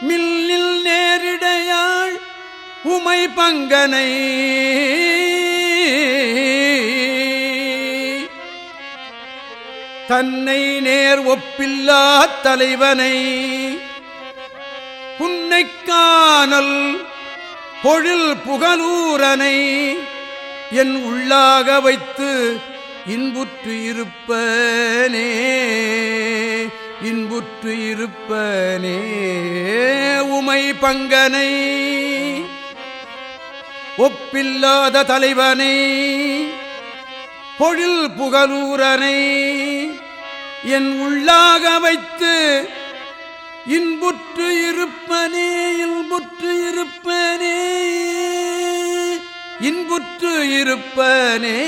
மில்லில் நேரிடையாள் உமை பங்கனை. தன்னை நேர் ஒப்பில்லா தலைவனை. புன்னைக்கானல் பொழில் புகலூரனை. என் உள்ளாக வைத்து இன்புற்று இருப்பனே. இன்புற்று இருப்பனே உமை பங்கனை. ஒப்பில்லாத தலைவனை பொழில் புகலூரனை. என் உள்ளாக வைத்து இன்புற்று இருப்பனே இன்புற்று இருப்பனே. இன்புற்று இருப்பனே.